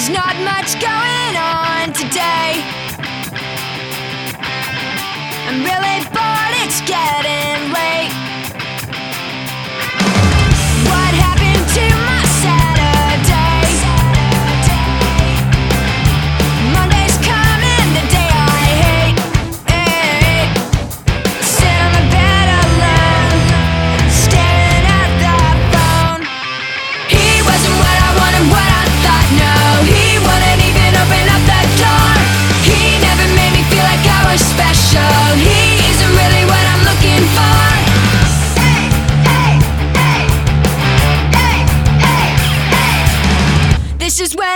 There's not much going on today. I'm really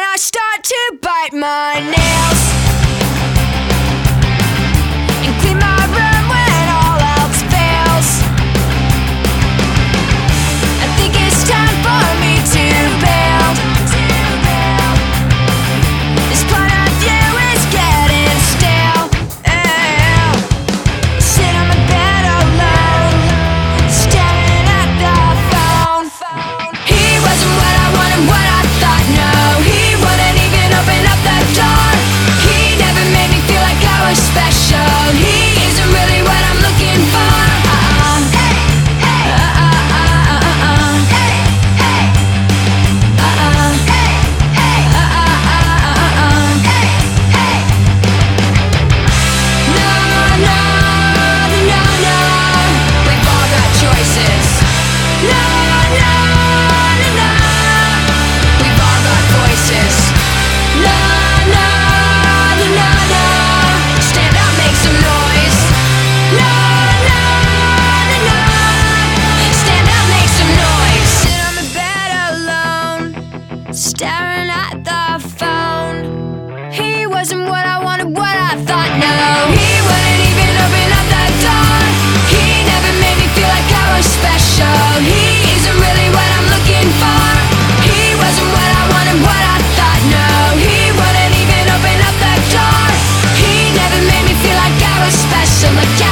I start to bite my nails. staring at the phone. He wasn't what I wanted, what I thought, no. He wouldn't even open up the door. He never made me feel like I was special. He isn't really what I'm looking for. He wasn't what I wanted, what I thought, no. He wouldn't even open up the door. He never made me feel like I was special. Like